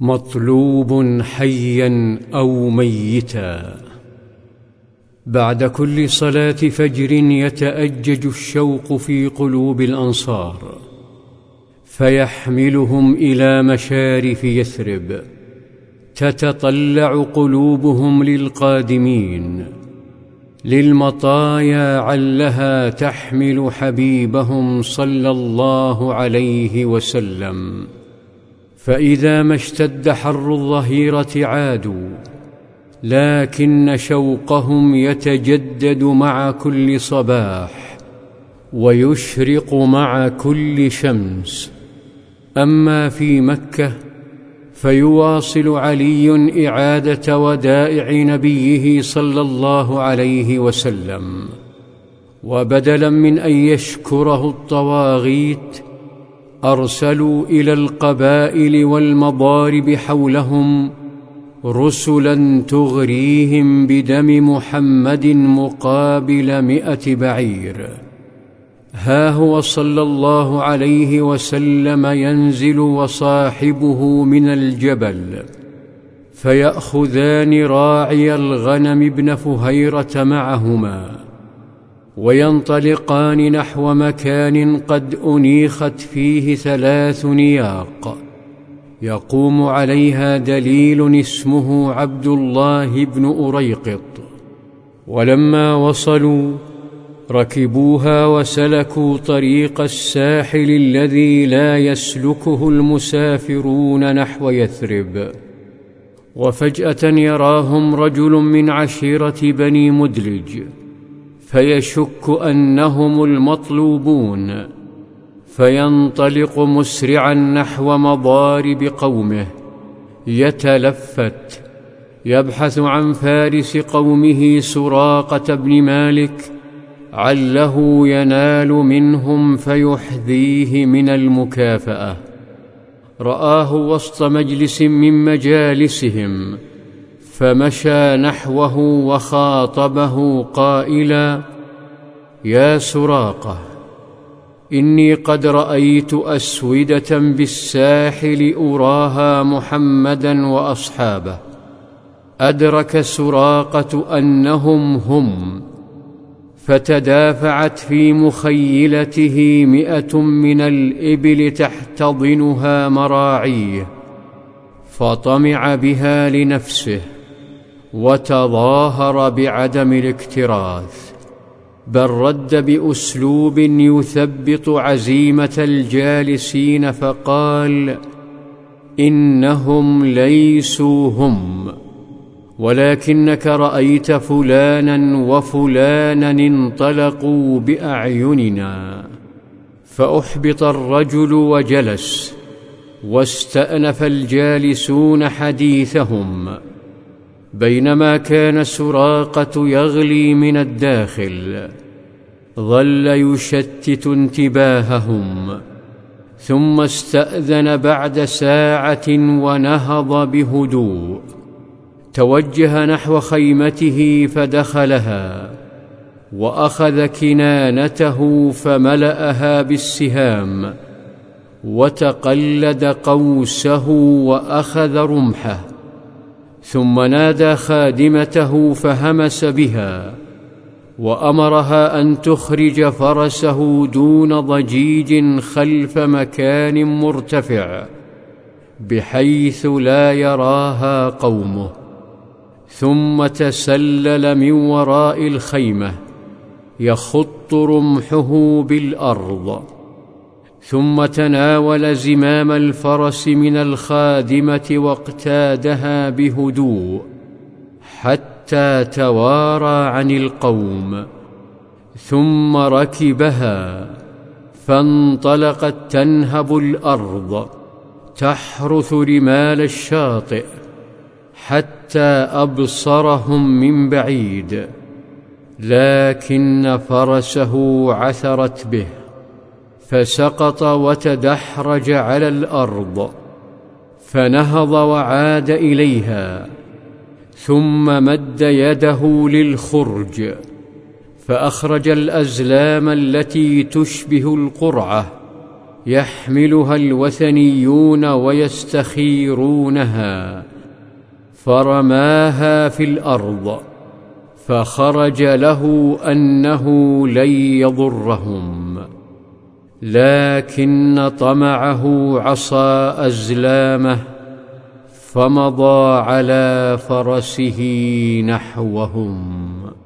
مطلوب حيا أو ميتا. بعد كل صلاة فجر يتأجج الشوق في قلوب الأنصار فيحملهم إلى مشارف يثرب تتطلع قلوبهم للقادمين. للمطايا علها تحمل حبيبهم صلى الله عليه وسلم. فإذا ما اشتد حر الظهيرة عادوا لكن شوقهم يتجدد مع كل صباح ويشرق مع كل شمس. أما في مكة فيواصل علي إعادة ودائع نبيه صلى الله عليه وسلم وبدلا من أن يشكره الطواغيت أرسلوا إلى القبائل والمضارب حولهم رسلا تغريهم بدم محمد مقابل مائه بعير. ها هو صلى الله عليه وسلم ينزل وصاحبه من الجبل فيأخذان راعي الغنم ابن فهيرة معهما. وينطلقان نحو مكان قد أنيخت فيه ثلاث نياق. يقوم عليها دليل اسمه عبد الله بن أريقط. ولما وصلوا ركبوها وسلكوا طريق الساحل الذي لا يسلكه المسافرون نحو يثرب. وفجأة يراهم رجل من عشيرة بني مدلج. فيشك أنهم المطلوبون فينطلق مسرعا نحو مضارب قومه يتلفت يبحث عن فارس قومه سراقة بن مالك عله ينال منهم فيحذيه من المكافأة. رآه وسط مجلس من مجالسهم فمشى نحوه وخاطبه قائلا يا سراقة إني قد رأيت أسودة بالساحل اراها محمدا وأصحابه. أدرك سراقة أنهم هم فتدافعت في مخيلته مئة من الإبل تحتضنها مراعيه فطمع بها لنفسه وتظاهر بعدم الاكتراث. بل رد بأسلوب يثبط عزيمة الجالسين فقال إنهم ليسوا هم ولكنك رأيت فلانا وفلانا انطلقوا بأعيننا فأحبط الرجل وجلس واستأنف الجالسون حديثهم. بينما كان سراقة يغلي من الداخل ظل يشتت انتباههم ثم استأذن بعد ساعة ونهض بهدوء توجه نحو خيمته فدخلها وأخذ كنانته فملأها بالسهام وتقلد قوسه وأخذ رمحه. ثم نادى خادمته فهمس بها وأمرها أن تخرج فرسه دون ضجيج خلف مكان مرتفع بحيث لا يراها قومه. ثم تسلل من وراء الخيمة يخط رمحه بالأرض. ثم تناول زمام الفرس من الخادمة واقتادها بهدوء حتى توارى عن القوم. ثم ركبها فانطلقت تنهب الأرض تحرث رمال الشاطئ حتى أبصرهم من بعيد لكن فرسه عثرت به. فسقط وتدحرج على الأرض فنهض وعاد إليها ثم مد يده للخرج فأخرج الأزلام التي تشبه القرعة يحملها الوثنيون ويستخيرونها فرماها في الأرض فخرج له أنه لن يضرهم. لكن طمعه عصى أزلامه فمضى على فرسه نحوهم.